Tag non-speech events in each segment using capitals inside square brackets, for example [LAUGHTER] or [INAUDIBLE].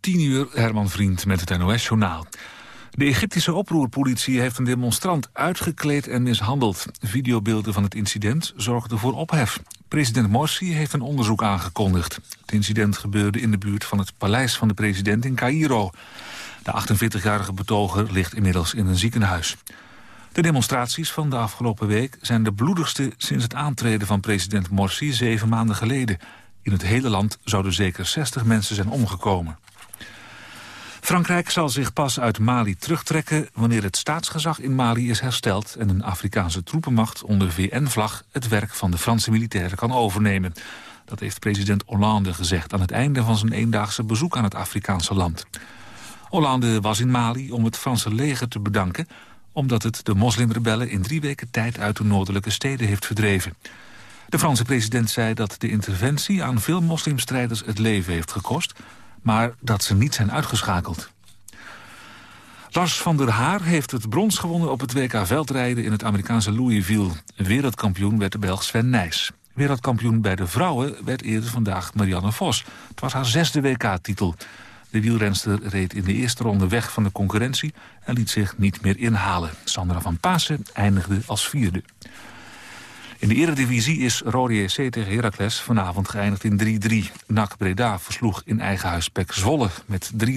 10 uur, Herman Vriend met het NOS-journaal. De Egyptische oproerpolitie heeft een demonstrant uitgekleed en mishandeld. Videobeelden van het incident zorgden voor ophef. President Morsi heeft een onderzoek aangekondigd. Het incident gebeurde in de buurt van het paleis van de president in Cairo. De 48-jarige betoger ligt inmiddels in een ziekenhuis. De demonstraties van de afgelopen week zijn de bloedigste sinds het aantreden van president Morsi zeven maanden geleden. In het hele land zouden zeker 60 mensen zijn omgekomen. Frankrijk zal zich pas uit Mali terugtrekken wanneer het staatsgezag in Mali is hersteld en een Afrikaanse troepenmacht onder VN-vlag het werk van de Franse militairen kan overnemen. Dat heeft president Hollande gezegd aan het einde van zijn eendaagse bezoek aan het Afrikaanse land. Hollande was in Mali om het Franse leger te bedanken omdat het de moslimrebellen in drie weken tijd uit de noordelijke steden heeft verdreven. De Franse president zei dat de interventie aan veel moslimstrijders het leven heeft gekost, maar dat ze niet zijn uitgeschakeld. Lars van der Haar heeft het brons gewonnen op het WK veldrijden in het Amerikaanse Louisville. Wereldkampioen werd de Belg Sven Nijs. Wereldkampioen bij de vrouwen werd eerder vandaag Marianne Vos. Het was haar zesde WK-titel. De wielrenster reed in de eerste ronde weg van de concurrentie... en liet zich niet meer inhalen. Sandra van Pasen eindigde als vierde. In de eredivisie is Rode JC tegen Heracles vanavond geëindigd in 3-3. NAC Breda versloeg in eigen huis Pek Zwolle met 3-0.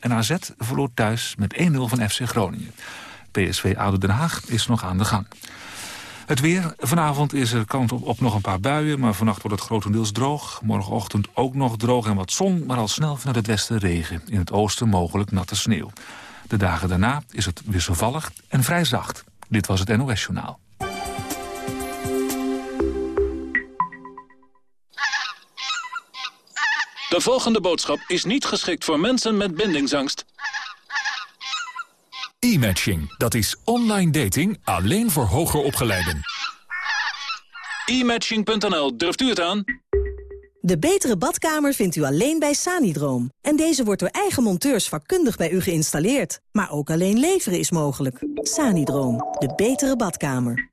En AZ verloor thuis met 1-0 van FC Groningen. PSV Oude Den Haag is nog aan de gang. Het weer. Vanavond is er kans op, op, nog een paar buien... maar vannacht wordt het grotendeels droog. Morgenochtend ook nog droog en wat zon... maar al snel vanuit het westen regen. In het oosten mogelijk natte sneeuw. De dagen daarna is het wisselvallig en vrij zacht. Dit was het NOS Journaal. De volgende boodschap is niet geschikt voor mensen met bindingsangst. E-matching, dat is online dating alleen voor hoger opgeleiden. E-matching.nl, durft u het aan? De betere badkamer vindt u alleen bij Sanidroom. En deze wordt door eigen monteurs vakkundig bij u geïnstalleerd. Maar ook alleen leveren is mogelijk. Sanidroom, de betere badkamer.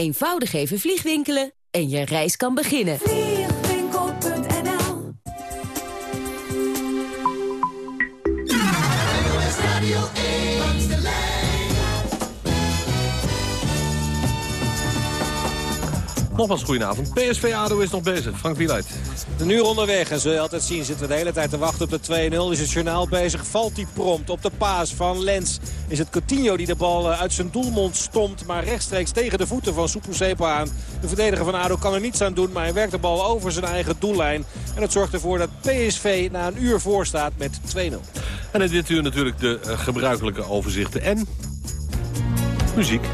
Eenvoudig even vliegwinkelen en je reis kan beginnen. Nogmaals, goedenavond. PSV ADO is nog bezig. Frank Wieluid. De uur onderweg en zul je altijd zien. Zitten we de hele tijd te wachten op de 2-0. Is het journaal bezig. Valt die prompt op de paas van Lens. Is het Coutinho die de bal eh, uit zijn doelmond stomt. Maar rechtstreeks tegen de voeten van Soepoesepo aan. De verdediger van ADO kan er niets aan doen. Maar hij werkt de bal over zijn eigen doellijn. En dat zorgt ervoor dat PSV na een uur voor staat met 2-0. En in dit uur natuurlijk de eh, gebruikelijke overzichten en muziek.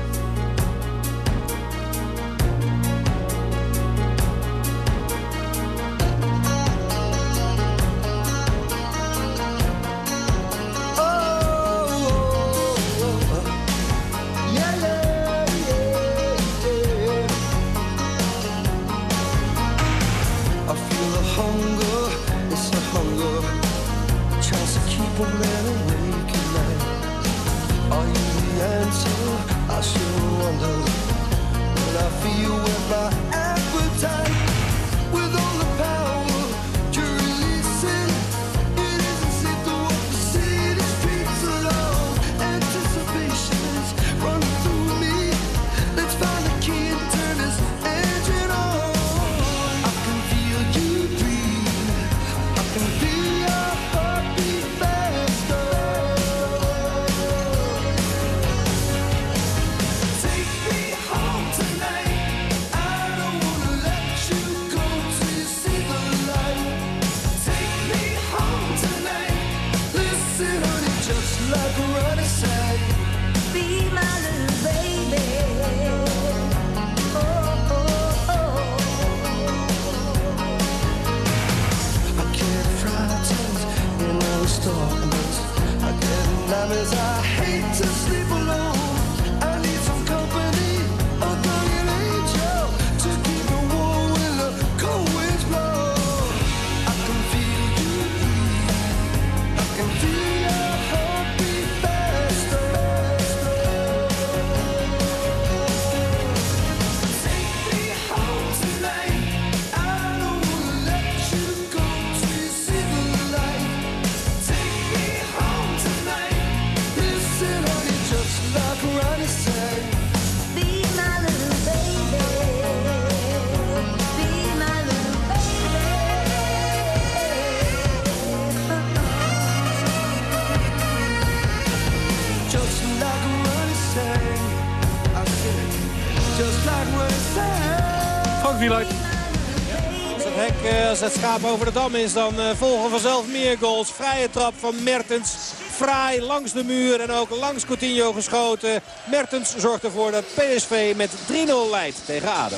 Als het schaap over de dam is, dan eh, volgen vanzelf meer goals. Vrije trap van Mertens. Fraai langs de muur en ook langs Coutinho geschoten. Mertens zorgt ervoor dat PSV met 3-0 leidt tegen ADO.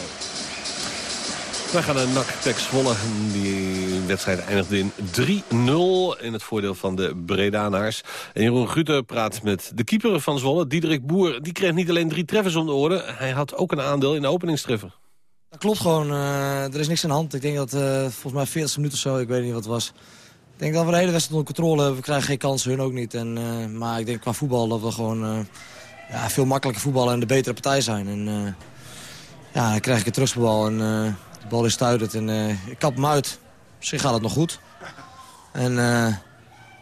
Wij gaan naar NAC Tex Zwolle. Die wedstrijd eindigde in 3-0 in het voordeel van de Bredanaars. En Jeroen Gutte praat met de keeper van Zwolle, Diederik Boer. Die kreeg niet alleen drie treffers om de oren, hij had ook een aandeel in de openingstreffer. Dat klopt gewoon. eh, er is niks aan de hand. Ik denk dat eh, volgens mij 40 minuten of zo, ik weet niet wat het was. Ik denk dat we de hele wedstrijd onder controle hebben. We krijgen geen kansen, hun ook niet. En, eh, maar ik denk qua voetbal dat we gewoon ja, veel makkelijker voetballen en de betere partij zijn. En ja, dan krijg ik een terugbal en de bal is stuitend en ik kap hem uit. Misschien gaat het nog goed. En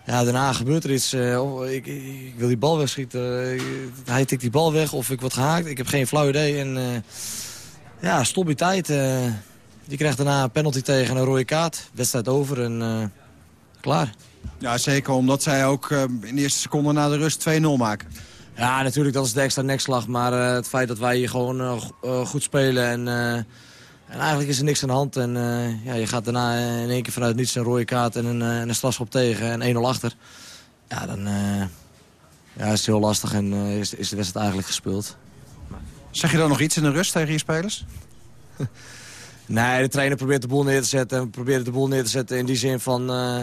ja, daarna gebeurt er iets. of ik, ik, wil die bal wegschieten. Hij tikt die bal weg of ik word gehaakt. Ik heb geen flauw idee. En, ja, stop je tijd. je krijgt daarna een penalty tegen en een rode kaart. Wedstrijd over en eh, klaar. Ja, zeker omdat zij ook eh, in de eerste seconde na de rust 2-0 maken. Ja, natuurlijk, dat is de extra nekslag. Maar het feit dat wij hier gewoon go- goed spelen en, en eigenlijk is er niks aan de hand. En ja, je gaat daarna in één keer vanuit niets een rode kaart en een, en een strafschop tegen en 1-0 achter. Ja, dan ja, is het heel lastig en is, is de wedstrijd eigenlijk gespeeld. Zeg je dan nog iets in de rust tegen je spelers? [LAUGHS] Nee, de trainer probeert de boel neer te zetten. En we proberen de boel neer te zetten in die zin van... eh,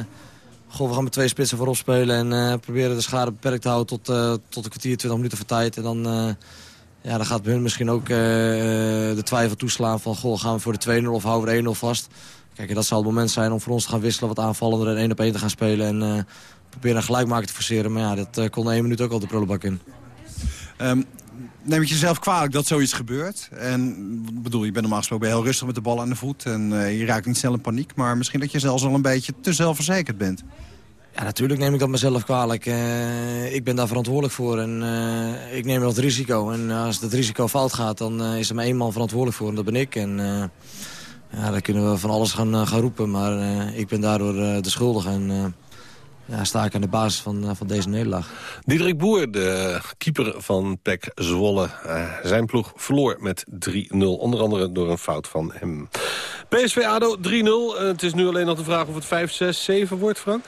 goh, we gaan met twee spitsen voorop spelen. En eh, proberen de schade beperkt te houden tot, eh, tot een kwartier, 20 minuten voor tijd. En dan, ja, dan gaat bij hun misschien ook de twijfel toeslaan van... Goh, gaan we voor de 2-0 of houden we de 1-0 vast? Kijk, en dat zal het moment zijn om voor ons te gaan wisselen... wat aanvallender en één op één te gaan spelen. En eh, proberen een gelijkmaker te forceren. Maar ja, dat eh, kon één minuut ook al de prullenbak in. Ehm, neem het jezelf kwalijk dat zoiets gebeurt? En bedoel, je bent normaal gesproken heel rustig met de bal aan de voet... en eh, je raakt niet snel in paniek. Maar misschien dat je zelfs al een beetje te zelfverzekerd bent. Ja, natuurlijk neem ik dat mezelf kwalijk. Eh, ik ben daar verantwoordelijk voor en eh, ik neem dat risico. En als het risico fout gaat, dan is er maar één man verantwoordelijk voor en dat ben ik. En ja, daar kunnen we van alles gaan, gaan roepen, maar ik ben daardoor de schuldige. En ja, sta ik aan de basis van, eh, van deze nederlaag. Diederik Boer, de keeper van PEC Zwolle. Eh, zijn ploeg verloor met 3-0. Onder andere door een fout van hem. PSV ADO 3-0. Eh, het is nu alleen nog de vraag of het 5, 6, 7 wordt, Frank?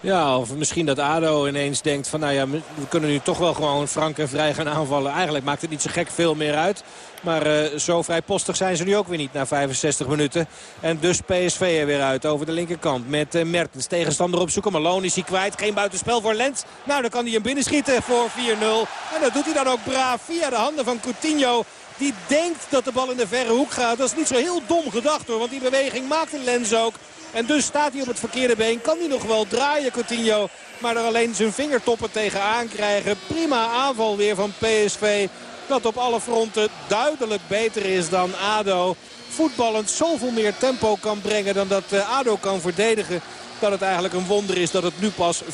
Ja, of misschien dat ADO ineens denkt van nou ja, we kunnen nu toch wel gewoon frank en vrij gaan aanvallen. Eigenlijk maakt het niet zo gek veel meer uit. Maar uh, zo vrijpostig zijn ze nu ook weer niet na 65 minuten. En dus PSV er weer uit over de linkerkant met uh, Mertens. Tegenstander opzoeken. Malone is hij kwijt. Geen buitenspel voor Lens. Nou, dan kan hij hem binnenschieten voor 4-0. En dat doet hij dan ook braaf via de handen van Coutinho. Die denkt dat de bal in de verre hoek gaat. Dat is niet zo heel dom gedacht hoor. Want die beweging maakte Lens ook. En dus staat hij op het verkeerde been. Kan hij nog wel draaien, Coutinho. Maar er alleen zijn vingertoppen tegenaan krijgen. Prima aanval weer van PSV. Dat op alle fronten duidelijk beter is dan ADO. Voetballend zoveel meer tempo kan brengen dan dat ADO kan verdedigen. Dat het eigenlijk een wonder is dat het nu pas 4-0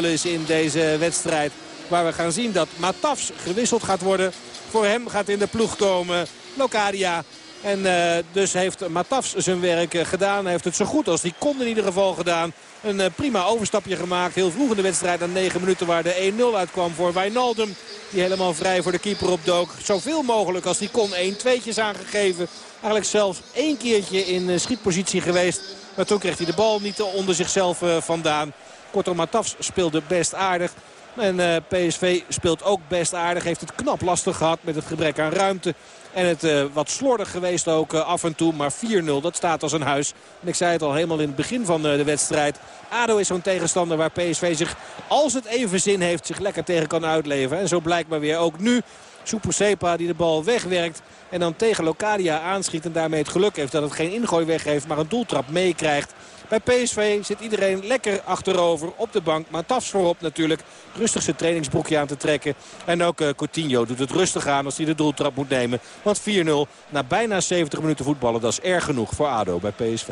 is in deze wedstrijd. Waar we gaan zien dat Matafs gewisseld gaat worden. Voor hem gaat in de ploeg komen Locadia. En uh, dus heeft Matafs zijn werk uh, gedaan. Hij heeft het zo goed als hij kon in ieder geval gedaan. Een uh, prima overstapje gemaakt. Heel vroeg in de wedstrijd aan 9 minuten waar de 1-0 uitkwam voor Wijnaldum. Die helemaal vrij voor de keeper opdook. Zoveel mogelijk als hij kon. 1 tweetjes aangegeven. Eigenlijk zelfs één keertje in schietpositie geweest. Maar toen kreeg hij de bal niet onder zichzelf vandaan. Kortom, Matafs speelde best aardig. En eh, PSV speelt ook best aardig. Heeft het knap lastig gehad met het gebrek aan ruimte. En het uh, wat slordig geweest ook uh, af en toe. Maar 4-0, dat staat als een huis. En ik zei het al helemaal in het begin van uh, de wedstrijd. ADO is zo'n tegenstander waar PSV zich, als het even zin heeft, zich lekker tegen kan uitleven. En zo blijkt maar weer ook nu. Sepa die de bal wegwerkt. En dan tegen Locadia aanschiet. En daarmee het geluk heeft dat het geen ingooi weggeeft. Maar een doeltrap meekrijgt. Bij PSV zit iedereen lekker achterover op de bank. Maar Tafs voorop natuurlijk. Rustig zijn trainingsbroekje aan te trekken. En ook uh, Coutinho doet het rustig aan als hij de doeltrap moet nemen. Want 4-0 na bijna 70 minuten voetballen. Dat is erg genoeg voor ADO bij PSV.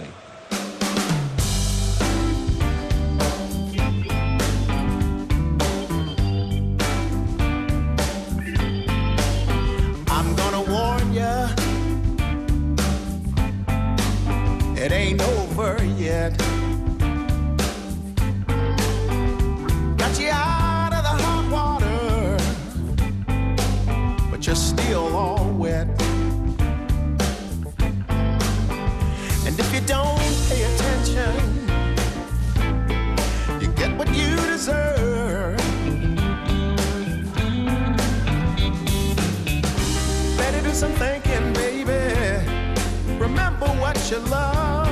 It ain't over yet. Got you out of the hot water, but you're still all wet. And if you don't pay attention, you get what you deserve. Better do some thinking, baby. Remember what you love.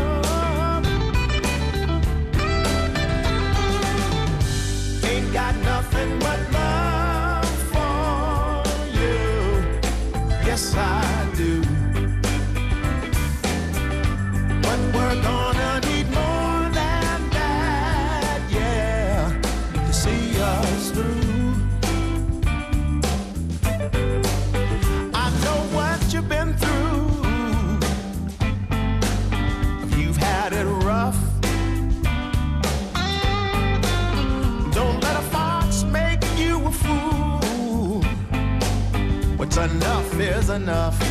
Enough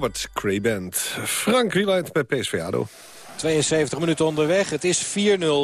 Robert Cray. Frank Wieland bij PSV ADO. 72 minuten onderweg. Het is 4-0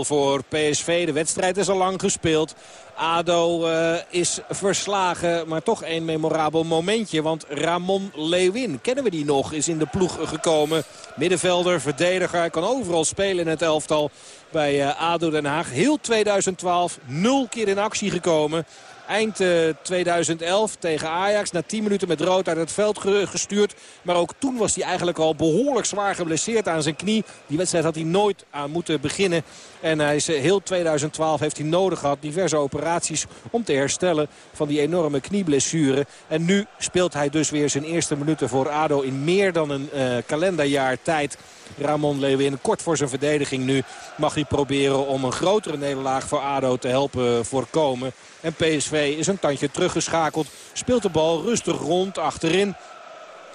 voor PSV. De wedstrijd is al lang gespeeld. ADO uh, is verslagen, maar toch een memorabel momentje. Want Ramon Lewin, kennen we die nog, is in de ploeg gekomen. Middenvelder, verdediger, kan overal spelen in het elftal bij uh, ADO Den Haag. Heel 2012, nul keer in actie gekomen. Eind eh, 2011 tegen Ajax. Na 10 minuten met rood uit het veld ge- gestuurd. Maar ook toen was hij eigenlijk al behoorlijk zwaar geblesseerd aan zijn knie. Die wedstrijd had hij nooit aan moeten beginnen. En hij is, eh, heel 2012 heeft hij nodig gehad. Diverse operaties om te herstellen van die enorme knieblessure. En nu speelt hij dus weer zijn eerste minuten voor ADO in meer dan een eh, kalenderjaar tijd. Ramon Leeuwin kort voor zijn verdediging nu mag hij proberen om een grotere nederlaag voor ADO te helpen voorkomen. En PSV is een tandje teruggeschakeld. Speelt de bal rustig rond achterin.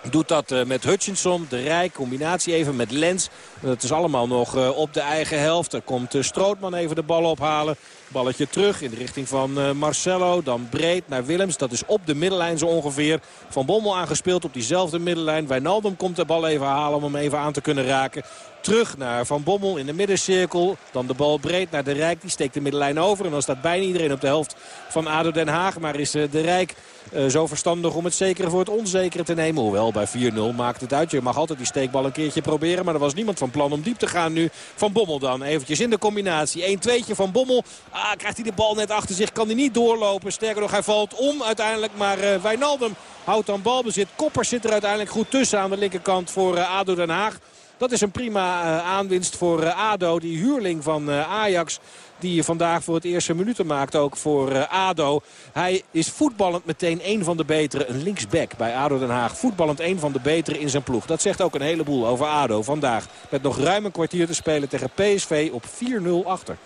Doet dat eh, met Hutchinson, de Rijk, combinatie even met Lens. Dat is allemaal nog eh, op de eigen helft. Er komt eh, Strootman even de bal ophalen. Balletje terug in de richting van eh, Marcelo. Dan breed naar Willems. Dat is op de middenlijn zo ongeveer. Van Bommel aangespeeld op diezelfde middenlijn. Wijnaldum komt de bal even halen om hem even aan te kunnen raken. Terug naar Van Bommel in de middencirkel. Dan de bal breed naar de Rijk. Die steekt de middenlijn over. En dan staat bijna iedereen op de helft van ADO Den Haag. Maar is eh, de Rijk eh, zo verstandig om het zekere voor het onzekere te nemen. Hoewel bij 4-0 maakt het uit. Je mag altijd die steekbal een keertje proberen. Maar er was niemand van plan om diep te gaan nu. Van Bommel dan eventjes in de combinatie. 1-2'tje van Bommel. Ah, krijgt hij de bal net achter zich. Kan hij niet doorlopen. Sterker nog, hij valt om uiteindelijk. Maar eh, Wijnaldum houdt dan balbezit. Koppers zit er uiteindelijk goed tussen aan de linkerkant voor eh, ADO Den Haag. Dat is een prima eh, aanwinst voor ADO. Die huurling van Ajax. Die vandaag voor het eerste minuten maakt ook voor eh, ADO. Hij is voetballend meteen een van de betere. Een linksback bij ADO Den Haag. Voetballend een van de betere in zijn ploeg. Dat zegt ook een heleboel over ADO vandaag. Met nog ruim een kwartier te spelen tegen PSV op 4-0 achter.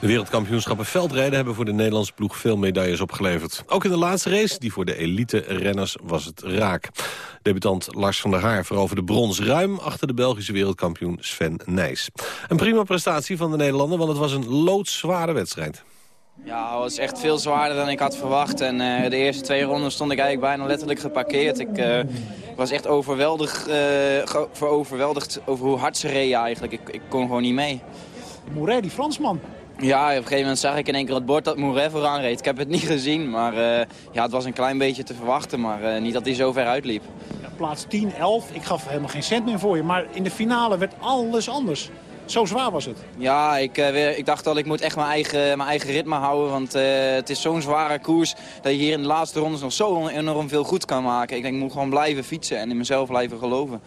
De wereldkampioenschappen veldrijden hebben voor de Nederlandse ploeg veel medailles opgeleverd. Ook in de laatste race, die voor de elite-renners, was het raak. Debutant Lars van der Haar veroverde brons ruim achter de Belgische wereldkampioen Sven Nijs. Een prima prestatie van de Nederlander, want het was een loodzware wedstrijd. Ja, het was echt veel zwaarder dan ik had verwacht. En eh, de eerste twee ronden stond ik eigenlijk bijna letterlijk geparkeerd. Ik eh, was echt overweldigd, eh, ge- overweldigd over hoe hard ze reden eigenlijk. Ik, ik kon gewoon niet mee. Mouret, die Fransman. Ja, op een gegeven moment zag ik in één keer het bord dat Mouret vooraan reed. Ik heb het niet gezien, maar eh, ja, het was een klein beetje te verwachten. Maar eh, niet dat hij zo ver uitliep. Ja, plaats 10, 11. Ik gaf helemaal geen cent meer voor je. Maar in de finale werd alles anders. Zo zwaar was het. Ja, ik, weer, ik dacht al, ik moet echt mijn eigen, mijn eigen ritme houden. Want eh, het is zo'n zware koers dat je hier in de laatste rondes nog zo enorm veel goed kan maken. Ik denk, ik moet gewoon blijven fietsen en in mezelf blijven geloven.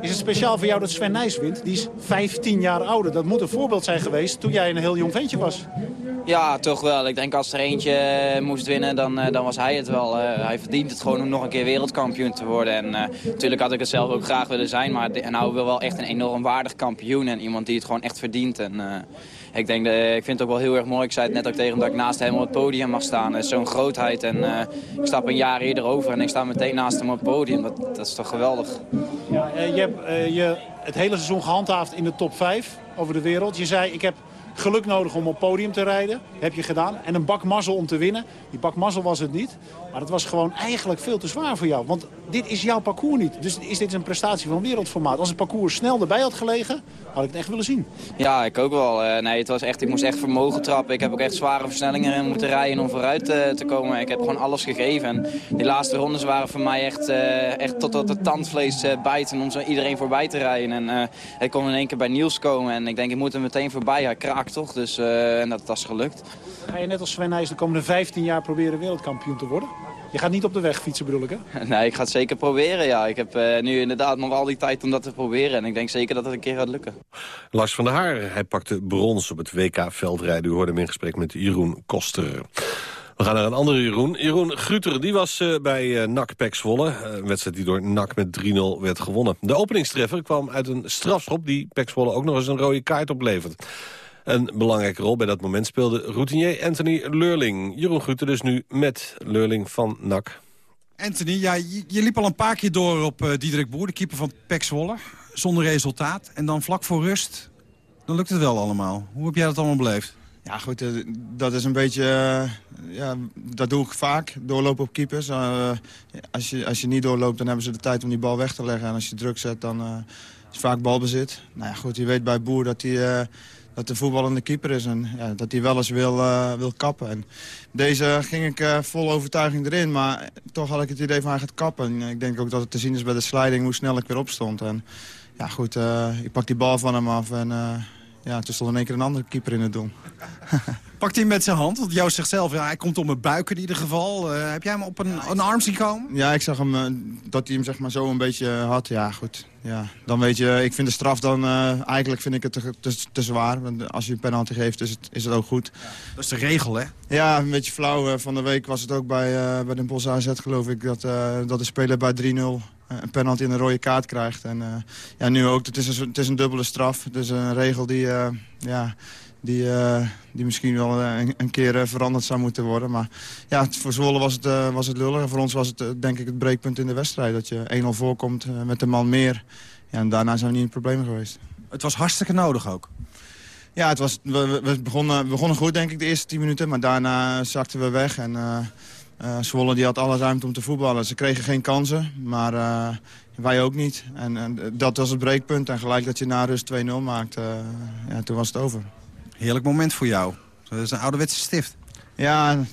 Is het speciaal voor jou dat Sven Nijs wint? Die is 15 jaar ouder. Dat moet een voorbeeld zijn geweest toen jij een heel jong ventje was. Ja, toch wel. Ik denk als er eentje eh, moest winnen, dan, eh, dan was hij het wel. Eh, hij verdient het gewoon om nog een keer wereldkampioen te worden. En natuurlijk had ik het zelf ook graag willen zijn. Maar nou wil wel echt een enorm waardig kampioen. En iemand die het gewoon echt verdient. En, ik, denk, ik vind het ook wel heel erg mooi. Ik zei het net ook tegen hem dat ik naast hem op het podium mag staan. Zo'n grootheid. En ik stap een jaar eerder over en ik sta meteen naast hem op het podium. Dat, dat is toch geweldig. Ja, je hebt je het hele seizoen gehandhaafd in de top 5 over de wereld. Je zei, ik heb geluk nodig om op podium te rijden. Heb je gedaan. En een bak mazzel om te winnen. Die bak mazzel was het niet. Maar het was gewoon eigenlijk veel te zwaar voor jou. Want dit is jouw parcours niet. Dus is dit een prestatie van wereldformaat. Als het parcours snel erbij had gelegen, had ik het echt willen zien. Ja, ik ook wel. Eh, nee, het was echt, ik moest echt vermogen trappen. Ik heb ook echt zware versnellingen in moeten rijden om vooruit eh, te komen. Ik heb gewoon alles gegeven. En die laatste rondes waren voor mij echt, eh, echt tot op het tandvlees bijten om zo iedereen voorbij te rijden. En ik kon in één keer bij Niels komen en ik denk, ik moet hem meteen voorbij. Hij kraakt toch? Dus, en dat, dat is gelukt. Ga je net als Sven Nijs de komende 15 jaar proberen wereldkampioen te worden? Je gaat niet op de weg fietsen bedoel ik hè? [LAUGHS] Nee, ik ga het zeker proberen, ja. Ik heb eh, nu inderdaad nog al die tijd om dat te proberen. En ik denk zeker dat het een keer gaat lukken. Lars van der Haar, hij pakte brons op het WK veldrijden. U hoorde hem in gesprek met Jeroen Koster. We gaan naar een andere Jeroen. Jeroen Gruter die was eh, bij eh NAC Pek Zwolle. Een wedstrijd die door NAC met 3-0 werd gewonnen. De openingstreffer kwam uit een strafschop... die Pek Zwolle ook nog eens een rode kaart oplevert. Een belangrijke rol bij dat moment speelde routinier Anthony Leurling. Jeroen Gruter dus nu met Leurling van NAC. Anthony, ja, je, je liep al een paar keer door op eh Diederik Boer, de keeper van Pek Zwolle. Zonder resultaat. En dan vlak voor rust, dan lukt het wel allemaal. Hoe heb jij dat allemaal beleefd? Ja, goed, eh, dat is een beetje... eh, ja, dat doe ik vaak, doorlopen op keepers. Eh, als, je, als je niet doorloopt, dan hebben ze de tijd om die bal weg te leggen. En als je druk zet, dan eh, is het vaak balbezit. Nou ja, goed, je weet bij Boer dat hij... dat de voetballende keeper is en ja, dat hij wel eens wil, eh, wil kappen. En deze ging ik eh, vol overtuiging erin, maar toch had ik het idee van hij gaat kappen. En ik denk ook dat het te zien is bij de sliding hoe snel ik weer opstond. En ja goed, eh, ik pak die bal van hem af en ja, toen stond in één keer een andere keeper in het doel. [LAUGHS] Pakt hij hem met zijn hand? Want Joost zegt zelf, ja, hij komt om mijn buik in ieder geval. Eh, heb jij hem op een, een arm zien komen? Ja, ik zag hem, eh, dat hij hem zeg maar zo een beetje had. Ja, goed. Ja. Dan weet je, ik vind de straf dan, eh, eigenlijk vind ik het te, te, te zwaar. Want als je een penalty geeft, is het, is het ook goed. Dat is de regel, hè? Ja, een beetje flauw. Van de week was het ook bij, bij Den Bosch AZ, geloof ik, dat, dat de speler bij 3-0 een penalty en een rode kaart krijgt. En eh, ja, nu ook. Het is, een, het is een dubbele straf. Het is een regel die, eh, ja, die, eh, die misschien wel eh, een, een keer eh, veranderd zou moeten worden. Maar ja, voor Zwolle was het, eh, was het lullig. En voor ons was het eh, denk ik het breekpunt in de wedstrijd. Dat je 1-0 voorkomt eh, met een man meer. Ja, en daarna zijn we niet in problemen geweest. Het was hartstikke nodig ook. Ja, het was, we, begonnen, we begonnen goed denk ik de eerste 10 minuten. Maar daarna zakten we weg. En eh, eh, Zwolle die had alle ruimte om te voetballen. Ze kregen geen kansen, maar eh, wij ook niet. En, en dat was het breekpunt. En gelijk dat je na rust 2-0 maakt, eh, ja, toen was het over. Heerlijk moment voor jou. Dat is een ouderwetse stift. Ja,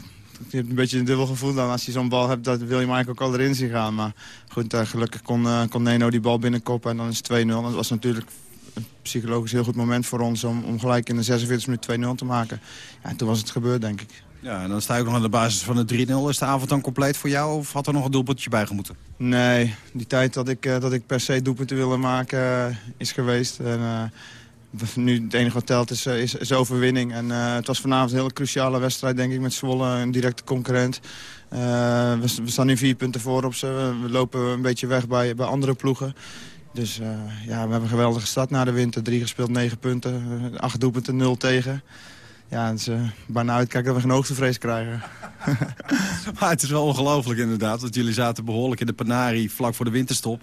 je hebt een beetje een dubbel gevoel dan. Als je zo'n bal hebt, dat wil je eigenlijk ook al erin zien gaan. Maar goed, eh, gelukkig kon, eh, kon Neno die bal binnenkoppen en dan is het 2-0. Dat was natuurlijk een psychologisch heel goed moment voor ons... om, om gelijk in de 46 minuut 2-0 te maken. Ja, en toen was het gebeurd, denk ik. Ja, en dan sta je nog aan de basis van de 3-0. Is de avond dan compleet voor jou of had er nog een doelpuntje bij gemoeten? Nee, die tijd dat ik, eh, dat ik per se doelpunten wilde maken eh, is geweest. En, eh, nu het enige wat telt is, is, overwinning. En het was vanavond een hele cruciale wedstrijd, denk ik, met Zwolle, een directe concurrent. We, staan nu vier punten voor op ze. We, lopen een beetje weg bij, bij andere ploegen. Dus ja, we hebben een geweldige start na de winter. Drie gespeeld, negen punten, acht doelpunten, nul tegen. Ja, het is eh, bijna uitkijken dat we geen hoogtevrees krijgen. [LAUGHS] Maar het is wel ongelooflijk inderdaad. Want jullie zaten behoorlijk in de Panari vlak voor de winterstop.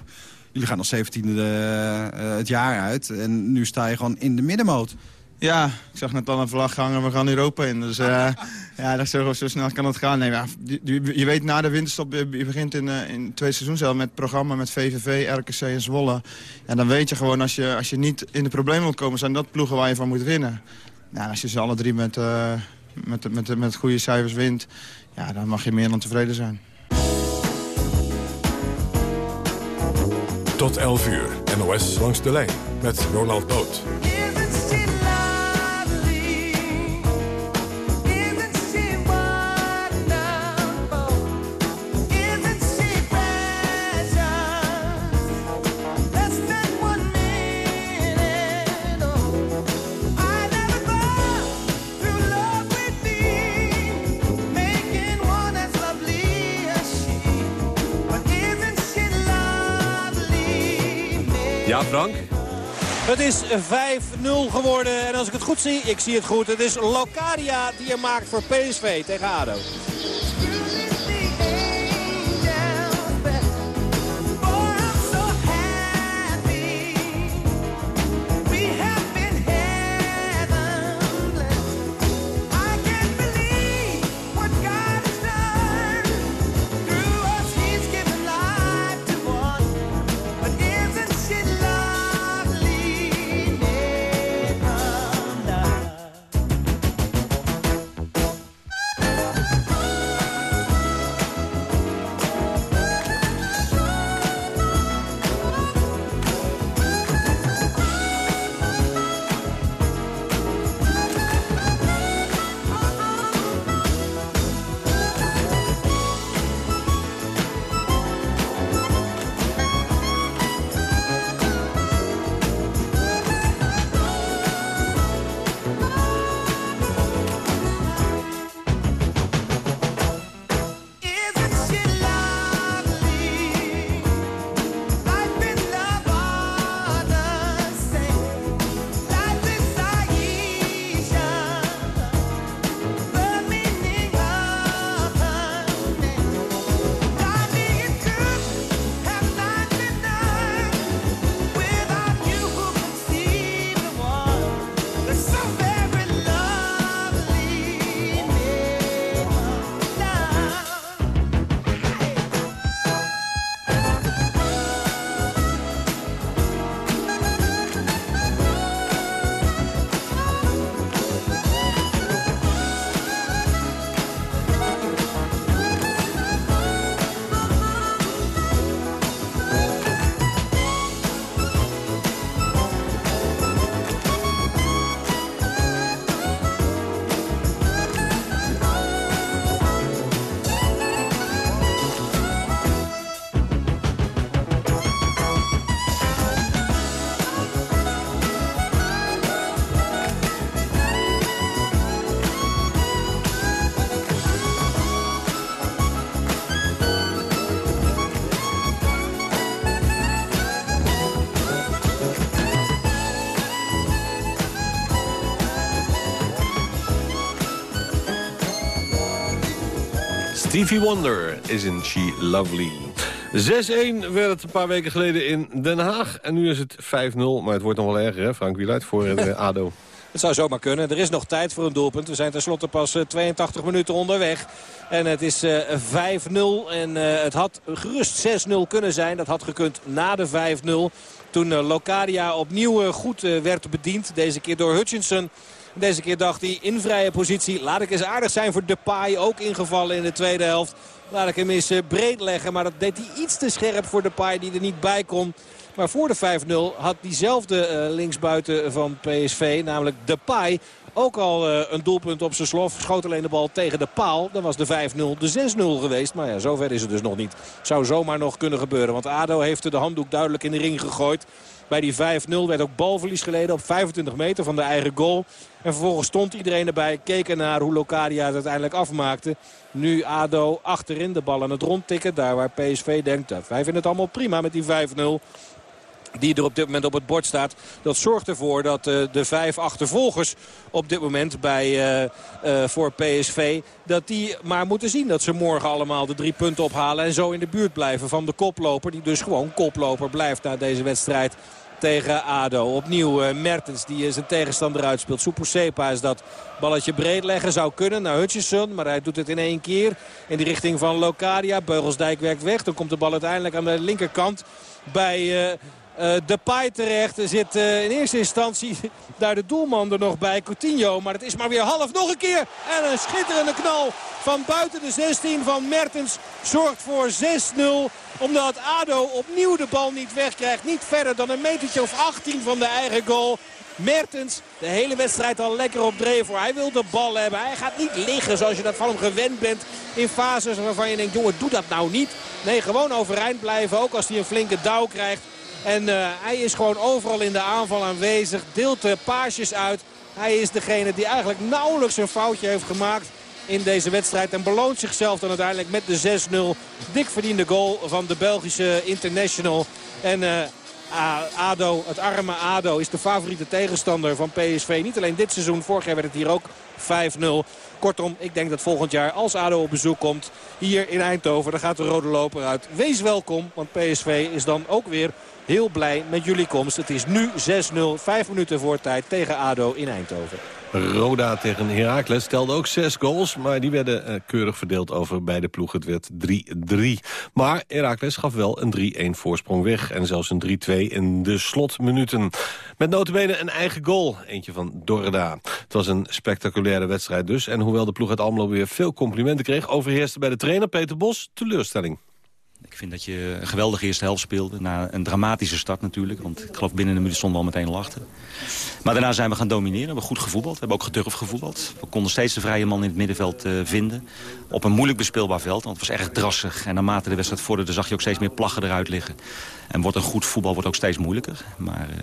Jullie gaan als 17e eh, het jaar uit. En nu sta je gewoon in de middenmoot. Ja, ik zag net al een vlag hangen, we gaan Europa in. Dus eh, [LAUGHS] ja, dat zo, zo snel kan het gaan. Nee, maar, je, weet na de winterstop, je begint in, eh, in twee seizoenen zelf met het programma met VVV, RKC en Zwolle. En dan weet je gewoon, als je, als je niet in de problemen wilt komen, zijn dat ploegen waar je van moet winnen. Nou, als je ze alle drie met, eh, met, met, met goede cijfers wint, ja, dan mag je meer dan tevreden zijn. Tot 11 uur. NOS langs de lijn met Ronald Boot. Ja, Frank? Het is 5-0 geworden. En als ik het goed zie, ik zie het goed. Het is Locadia die je maakt voor PSV tegen ADO. Stevie Wonder, Isn't She Lovely? 6-1 werd het een paar weken geleden in Den Haag. En nu is het 5-0, maar het wordt nog wel erger, hè, Frank Wieluid, voor uh, [LAUGHS] ADO. Het zou zomaar kunnen. Er is nog tijd voor een doelpunt. We zijn tenslotte pas 82 minuten onderweg. En het is uh, 5-0. En uh, het had gerust 6-0 kunnen zijn. Dat had gekund na de 5-0. Toen Locadia opnieuw goed werd bediend. Deze keer door Hutchinson. Deze keer dacht hij in vrije positie. Laat ik eens aardig zijn voor Depay. Ook ingevallen in de tweede helft. Laat ik hem eens breed leggen. Maar dat deed hij iets te scherp voor Depay die er niet bij kon. Maar voor de 5-0 had diezelfde uh, linksbuiten van PSV, namelijk Depay... ook al uh, een doelpunt op zijn slof. Schoot alleen de bal tegen de paal. Dan was de 5-0 de 6-0 geweest. Maar ja, zover is het dus nog niet. Zou zomaar nog kunnen gebeuren. Want ADO heeft de handdoek duidelijk in de ring gegooid. Bij die 5-0 werd ook balverlies geleden op 25 meter van de eigen goal. En vervolgens stond iedereen erbij, keek naar hoe Locadia het uiteindelijk afmaakte. Nu ADO achterin de bal aan het rondtikken. Daar waar PSV denkt, wij vinden het allemaal prima met die 5-0 die er op dit moment op het bord staat. Dat zorgt ervoor dat uh, de vijf achtervolgers op dit moment bij, uh, uh, voor PSV... dat die maar moeten zien dat ze morgen allemaal de drie punten ophalen... en zo in de buurt blijven van de koploper... die dus gewoon koploper blijft na deze wedstrijd tegen ADO. Opnieuw Mertens die zijn tegenstander uitspeelt. Super Sepa is dat balletje breed leggen. Zou kunnen naar Hutchison. Maar hij doet het in één keer. In de richting van Locadia. Beugelsdijk werkt weg. Dan komt de bal uiteindelijk aan de linkerkant bij... Uh, uh, Depay terecht. Er zit uh, in eerste instantie [LAUGHS] daar de doelman er nog bij. Coutinho. Maar het is maar weer half. Nog een keer. En een schitterende knal van buiten de 16 van Mertens. Zorgt voor 6-0. Omdat ADO opnieuw de bal niet wegkrijgt. Niet verder dan een metertje of 18 van de eigen goal. Mertens de hele wedstrijd al lekker op dreef voor. Hij wil de bal hebben. Hij gaat niet liggen zoals je dat van hem gewend bent. In fases waarvan je denkt, jongen, doe dat nou niet. Nee, gewoon overeind blijven. Ook als hij een flinke douw krijgt. En uh, hij is gewoon overal in de aanval aanwezig. Deelt de paasjes uit. Hij is degene die eigenlijk nauwelijks een foutje heeft gemaakt in deze wedstrijd. En beloont zichzelf dan uiteindelijk met de 6-0. Dik verdiende goal van de Belgische international. En... Uh, ADO, het arme ADO, is de favoriete tegenstander van PSV. Niet alleen dit seizoen, vorig jaar werd het hier ook 5-0. Kortom, ik denk dat volgend jaar als ADO op bezoek komt hier in Eindhoven... dan gaat de rode loper uit. Wees welkom, want PSV is dan ook weer heel blij met jullie komst. Het is nu 6-0, 5 minuten voor tijd tegen ADO in Eindhoven. Roda tegen Heracles stelde ook zes goals, maar die werden uh, keurig verdeeld over beide ploegen. Het werd 3-3. Maar Heracles gaf wel een 3-1 voorsprong weg en zelfs een 3-2 in de slotminuten. Met notabene een eigen goal, eentje van Dorda. Het was een spectaculaire wedstrijd dus. En hoewel de ploeg uit Almelo weer veel complimenten kreeg... overheerste bij de trainer Peter Bos teleurstelling. Ik vind dat je een geweldige eerste helft speelde. Na een dramatische start natuurlijk. Want ik geloof binnen een minuut stonden we al meteen lachten. Maar daarna zijn we gaan domineren. We hebben goed gevoetbald. We hebben ook gedurfd gevoetbald. We konden steeds de vrije man in het middenveld uh, vinden. Op een moeilijk bespeelbaar veld. Want het was erg drassig. En naarmate de wedstrijd vorderde zag je ook steeds meer plaggen eruit liggen. En wordt een goed voetbal wordt ook steeds moeilijker. Maar uh,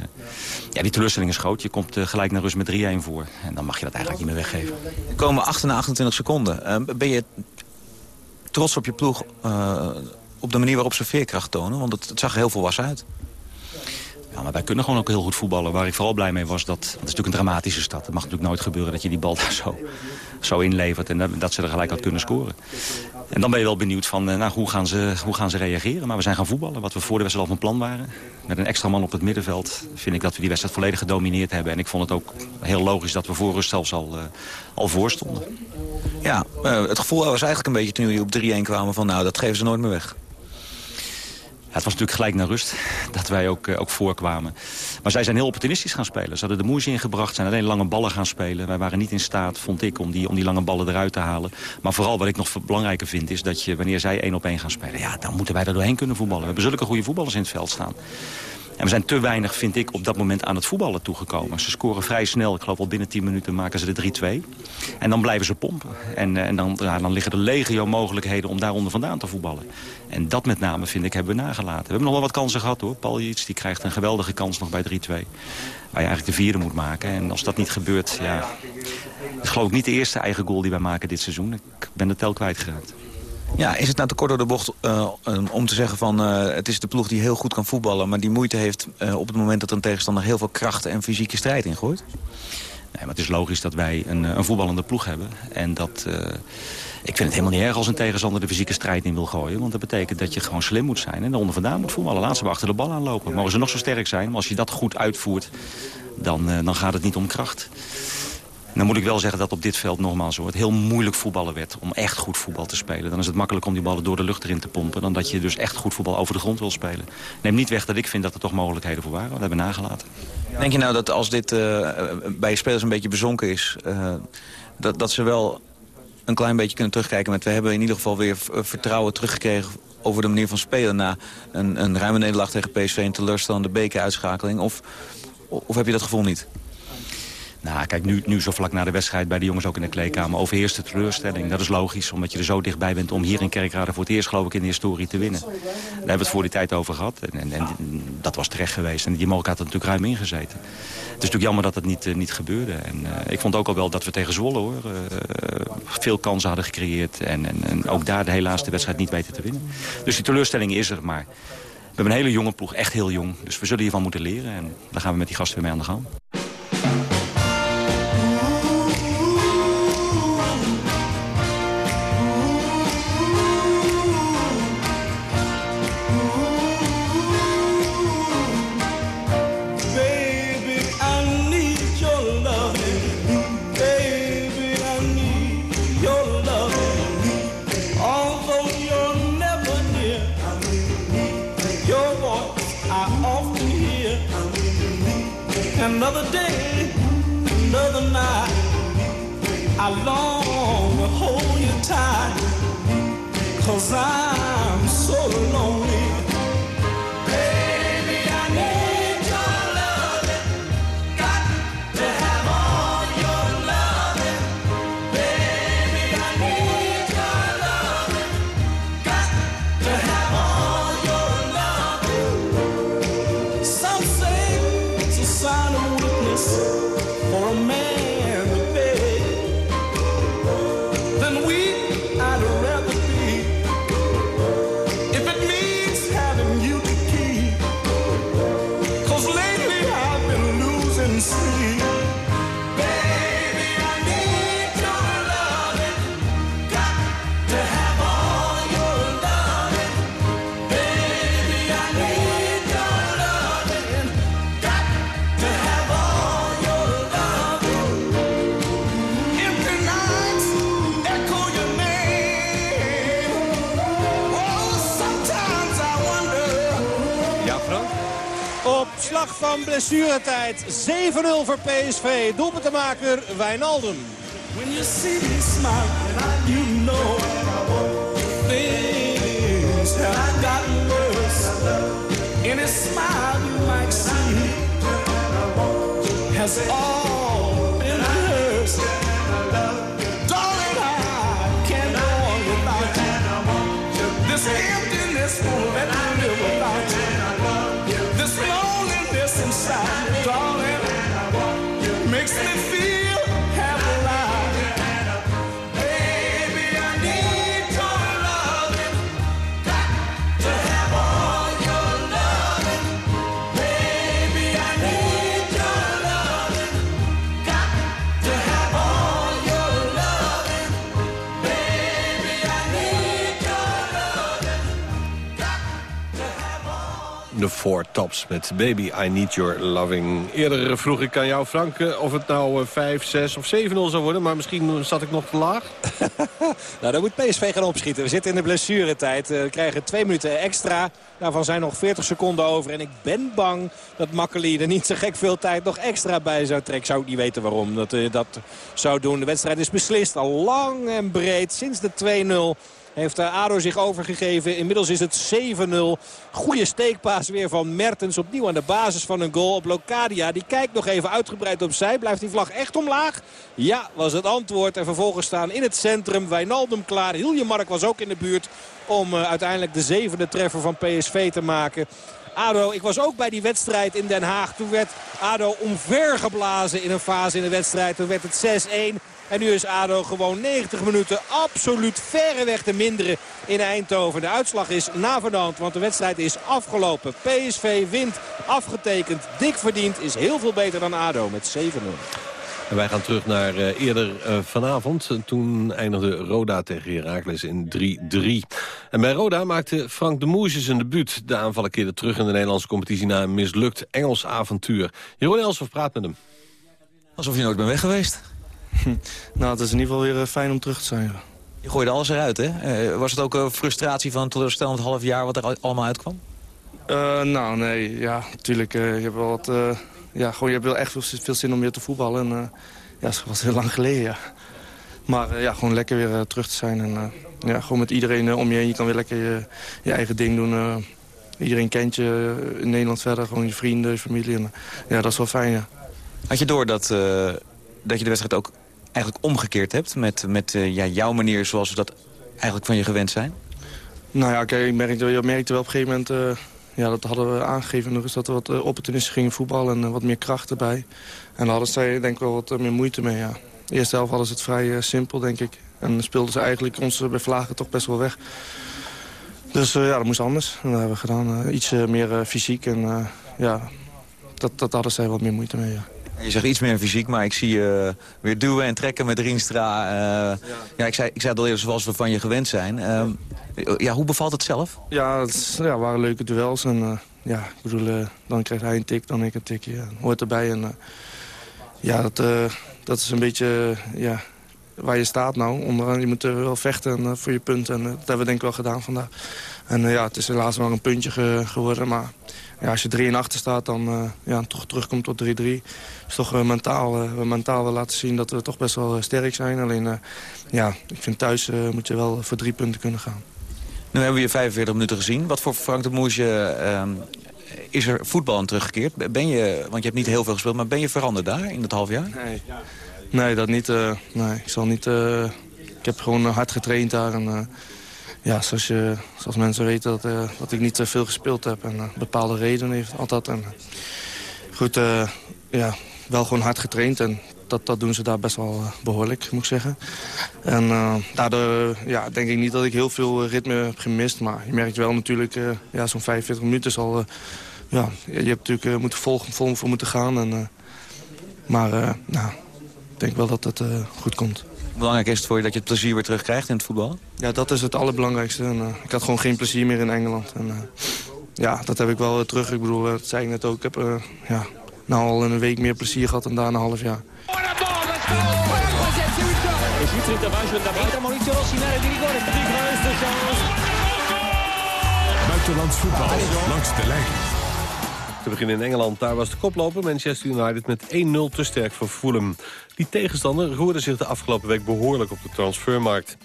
ja, die teleurstelling is groot. Je komt uh, gelijk naar rust met 3-1 voor. En dan mag je dat eigenlijk niet meer weggeven. We komen achter na 28 seconden. ben je trots op je ploeg op de manier waarop ze veerkracht tonen? Want het, het zag er heel volwassen uit. Ja, maar wij kunnen gewoon ook heel goed voetballen. Waar ik vooral blij mee was, dat, het is natuurlijk een dramatische stad. Het mag natuurlijk nooit gebeuren dat je die bal daar zo, zo inlevert... en dat, dat ze er gelijk had kunnen scoren. En dan ben je wel benieuwd van, nou, hoe, gaan ze, hoe gaan ze reageren. Maar we zijn gaan voetballen, wat we voor de wedstrijd al van plan waren. Met een extra man op het middenveld vind ik dat we die wedstrijd volledig gedomineerd hebben. En ik vond het ook heel logisch dat we voor rust zelfs al, uh, al voor stonden. Ja, uh, het gevoel was eigenlijk een beetje toen jullie op 3-1 kwamen van... nou, dat geven ze nooit meer weg. Het was natuurlijk gelijk naar rust dat wij ook, uh, ook voorkwamen. Maar zij zijn heel opportunistisch gaan spelen. Ze hadden de moeite ingebracht, zijn alleen lange ballen gaan spelen. Wij waren niet in staat, vond ik, om die, om die lange ballen eruit te halen. Maar vooral wat ik nog belangrijker vind, is dat je, wanneer zij één op één gaan spelen... ja, dan moeten wij er doorheen kunnen voetballen. We hebben zulke goede voetballers in het veld staan. En we zijn te weinig, vind ik, op dat moment aan het voetballen toegekomen. Ze scoren vrij snel. Ik geloof al binnen 10 minuten maken ze de 3-2. En dan blijven ze pompen. En, en dan, dan liggen er legio mogelijkheden om daaronder vandaan te voetballen. En dat met name, vind ik, hebben we nagelaten. We hebben nog wel wat kansen gehad, hoor. Paul Jiets, die krijgt een geweldige kans nog bij 3-2. Waar je eigenlijk de vierde moet maken. En als dat niet gebeurt, ja... Het is geloof ik niet de eerste eigen goal die wij maken dit seizoen. Ik ben de tel kwijtgeraakt. Ja, is het nou te kort door de bocht uh, om te zeggen van... Uh, het is de ploeg die heel goed kan voetballen... maar die moeite heeft uh, op het moment dat een tegenstander heel veel kracht en fysieke strijd ingooit? Nee, maar het is logisch dat wij een, een voetballende ploeg hebben. En dat... Ik vind het helemaal niet erg als een tegenstander de fysieke strijd in wil gooien. Want dat betekent dat je gewoon slim moet zijn en er onder vandaan moet voetballen. Laat ze achter de bal aanlopen. Mogen ze nog zo sterk zijn, maar als je dat goed uitvoert... dan, eh, dan gaat het niet om kracht. Dan moet ik wel zeggen dat op dit veld nogmaals hoor, het heel moeilijk voetballen werd om echt goed voetbal te spelen. Dan is het makkelijk om die ballen door de lucht erin te pompen... dan dat je dus echt goed voetbal over de grond wil spelen. Neem niet weg dat ik vind dat er toch mogelijkheden voor waren. Dat hebben we nagelaten. Denk je nou dat als dit eh, bij spelers een beetje bezonken is... eh, dat, dat ze wel een klein beetje kunnen terugkijken met... we hebben in ieder geval weer eh, vertrouwen teruggekregen over de manier van spelen... na een, een ruime nederlaag tegen PSV en teleurstellende bekeruitschakeling? Of, of heb je dat gevoel niet? Nou, kijk, nu, nu zo vlak na de wedstrijd bij de jongens ook in de kleedkamer... overheerst de teleurstelling. Dat is logisch, omdat je er zo dichtbij bent... om hier in Kerkrade voor het eerst, geloof ik, in de historie te winnen. Daar hebben we het voor die tijd over gehad. En, en, dat was terecht geweest. En die mogelijkheid had er natuurlijk ruim ingezeten. Het is natuurlijk jammer dat het niet, eh, niet gebeurde. En eh, ik vond ook al wel dat we tegen Zwolle, hoor... eh, veel kansen hadden gecreëerd. En, en, en ook daar de helaas de wedstrijd niet weten te winnen. Dus die teleurstelling is er, maar... We hebben een hele jonge ploeg, echt heel jong. Dus we zullen hiervan moeten leren. En daar gaan we met die gasten weer mee aan de gang. pousar. Van blessuretijd 7-0 voor PSV. Doelpuntenmaker Wijnaldum. When you smile, you has Four Tops met Baby, I Need Your Loving. Eerder vroeg ik aan jou, Frank, eh, of het nou eh, 5, 6 of 7-0 zou worden. Maar misschien zat ik nog te laag. [LAUGHS] Nou, dan moet PSV gaan opschieten. We zitten in de blessuretijd. Eh, We krijgen twee minuten extra. Daarvan zijn nog 40 seconden over. En ik ben bang dat Makkeli er niet zo gek veel tijd nog extra bij zou trekken. Ik zou niet weten waarom dat, eh, dat zou doen. De wedstrijd is beslist al lang en breed sinds de 2-0. Heeft eh, ADO zich overgegeven. Inmiddels is het 7-0. Goede steekpaas weer van Mertens. Opnieuw aan de basis van een goal op Locadia. Die kijkt nog even uitgebreid opzij. Blijft die vlag echt omlaag? Ja, was het antwoord. En vervolgens staan in het centrum Wijnaldum klaar. Hiljemark was ook in de buurt om eh, uiteindelijk de zevende treffer van PSV te maken. ADO, ik was ook bij die wedstrijd in Den Haag. Toen werd ADO omvergeblazen in een fase in de wedstrijd. Toen werd het 6-1. En nu is ADO gewoon 90 minuten absoluut verreweg te minderen in Eindhoven. De uitslag is navenant, want de wedstrijd is afgelopen. PSV wint, afgetekend, dik verdiend, is heel veel beter dan ADO met 7-0. En wij gaan terug naar uh, eerder uh, vanavond. Toen eindigde Roda tegen Heracles in 3-3. En bij Roda maakte Frank de Moesje zijn debuut. De aanvallen keerde terug in de Nederlandse competitie... na een mislukt Engels avontuur. Jeroen Elshoff praat met hem. Alsof je nooit bent weg geweest. [LAUGHS] nou, het is in ieder geval weer uh, fijn om terug te zijn. Ja. Je gooide alles eruit, hè? was het ook een frustratie van een teleurstellend half jaar... wat er allemaal uitkwam? nou, nee. Ja, natuurlijk. je hebt wel wat ja, gewoon, je hebt wel echt veel, veel zin om weer te voetballen. En, ja, dat was heel lang geleden, ja. Maar ja, gewoon lekker weer terug te zijn. En ja, gewoon met iedereen om je heen. Je kan weer lekker je, je eigen ding doen. iedereen kent je in Nederland verder. Gewoon je vrienden, je familie. En, ja, dat is wel fijn, ja. Had je door dat, dat je de wedstrijd ook eigenlijk omgekeerd hebt? Met, met ja, jouw manier zoals we dat eigenlijk van je gewend zijn? Nou ja, kijk, ik merkte, je merkte wel op een gegeven moment ja, dat hadden we aangegeven nog eens dat we wat uh, gingen voetballen en wat meer kracht erbij. En daar hadden zij denk ik wel wat meer moeite mee, ja. De eerste hadden ze het vrij simpel, denk ik. En speelden ze eigenlijk ons bij Vlagen toch best wel weg. Dus ja, dat moest anders. En dat hebben we gedaan. iets meer fysiek en ja, dat, dat hadden zij wat meer moeite mee, ja. Je zegt iets meer fysiek, maar ik zie je weer duwen en trekken met Rienstra. Uh, ja. ja. ik, zei, ik zei het al eerder zoals we van je gewend zijn. Uh, ja, hoe bevalt het zelf? Ja, het ja, waren leuke duels. En, uh, ja, ik bedoel, dan krijgt hij een tik, dan ik een tikje. Ja, hoort erbij. En, ja, dat, dat is een beetje ja, waar je staat nou. Onderaan, je moet wel vechten voor je punt. En dat hebben we denk ik wel gedaan vandaag. En ja, het is helaas maar een puntje ge geworden. Maar ja, als je 3 en achter staat, dan ja, toch terugkomt tot 3-3. Is toch uh, mentaal, uh, mentaal laten zien dat we toch best wel sterk zijn. Alleen, ja, ik vind thuis moet je wel voor drie punten kunnen gaan. Nu hebben we je 45 minuten gezien. Wat voor Frank de Moesje ehm, is er voetbal aan teruggekeerd? Ben je, want je hebt niet heel veel gespeeld, maar ben je veranderd daar in het half jaar? Nee, nee dat niet. nee, ik zal niet... ik heb gewoon hard getraind daar en ja, zoals, je, zoals mensen weten dat, dat ik niet veel gespeeld heb. En bepaalde redenen heeft altijd. En, goed, ja, wel gewoon hard getraind. En dat, dat doen ze daar best wel behoorlijk, moet ik zeggen. En daardoor ja, denk ik niet dat ik heel veel ritme heb gemist. Maar je merkt wel natuurlijk, ja, zo'n 45 minuten is al... ja, je hebt natuurlijk moeten volgen, vol voor moeten gaan. En, maar nou, ik denk wel dat het goed komt belangrijk is het voor je dat je het plezier weer terugkrijgt in het voetbal? Ja, dat is het allerbelangrijkste. En, ik had gewoon geen plezier meer in Engeland. En, ja, dat heb ik wel terug. Ik bedoel, dat zei ik net ook. Ik heb ja, nou al een week meer plezier gehad dan daar een half jaar. Buitenlands voetbal langs de lijn. Te beginnen in Engeland, daar was de koploper Manchester United met 1-0 te sterk voor Fulham. Die tegenstander roerde zich de afgelopen week behoorlijk op de transfermarkt.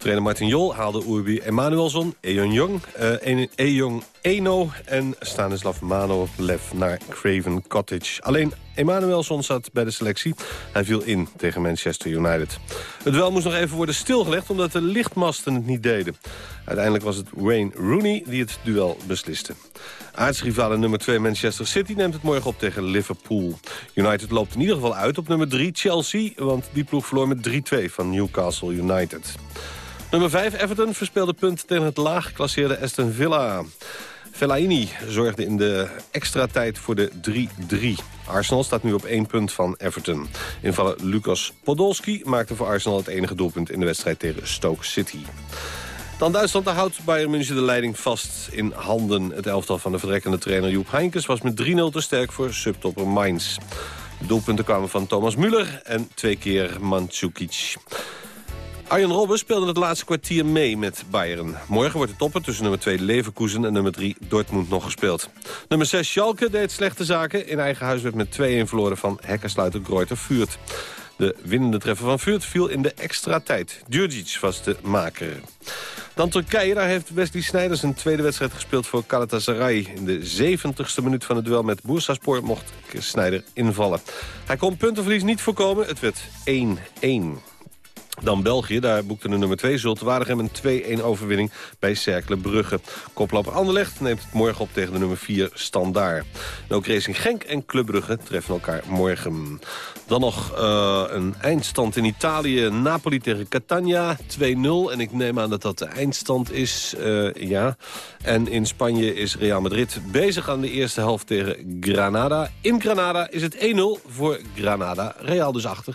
Trainer Martin Jol haalde Urbi Emanuelson, Ejon Jong, uh, Ejong Eno en Stanislav Manolev naar Craven Cottage. Alleen Emanuelson zat bij de selectie. Hij viel in tegen Manchester United. Het duel moest nog even worden stilgelegd omdat de lichtmasten het niet deden. Uiteindelijk was het Wayne Rooney die het duel besliste. Aardsrivale nummer 2 Manchester City neemt het morgen op tegen Liverpool. United loopt in ieder geval uit op nummer 3 Chelsea... want die ploeg verloor met 3-2 van Newcastle United. Nummer 5 Everton verspeelde punt tegen het laag geclasseerde Aston Villa. Fellaini zorgde in de extra tijd voor de 3-3. Arsenal staat nu op één punt van Everton. Invaller Lucas Podolski maakte voor Arsenal het enige doelpunt in de wedstrijd tegen Stoke City. Dan Duitsland, daar houdt Bayern München de leiding vast in handen. Het elftal van de vertrekkende trainer Joep Heinkes was met 3-0 te sterk voor subtopper Mainz. De doelpunten kwamen van Thomas Müller en twee keer Mandzukic. Arjen Robben speelde het laatste kwartier mee met Bayern. Morgen wordt de topper tussen nummer 2 Leverkusen en nummer 3 Dortmund nog gespeeld. Nummer 6 Schalke deed slechte zaken. In eigen huis werd met 2-1 verloren van hekkensluiter Greuter Vuurt. De winnende treffer van Vuurt viel in de extra tijd. Djurdjic was de maker. Dan Turkije, daar heeft Wesley Sneijder een tweede wedstrijd gespeeld voor Galatasaray. In de 70ste minuut van het duel met Bursaspor mocht Sneijder invallen. Hij kon puntenverlies niet voorkomen, het werd 1-1. Dan België, daar boekte de nummer 2 Zulte Waregem een 2-1 overwinning bij Cercle Brugge. Koploper Anderlecht neemt het morgen op tegen de nummer 4 Standaard. En ook Racing Genk en Club Brugge treffen elkaar morgen. Dan nog uh, een eindstand in Italië. Napoli tegen Catania, 2-0. En ik neem aan dat dat de eindstand is, uh, ja. En in Spanje is Real Madrid bezig aan de eerste helft tegen Granada. In Granada is het 1-0 voor Granada. Real dus achter.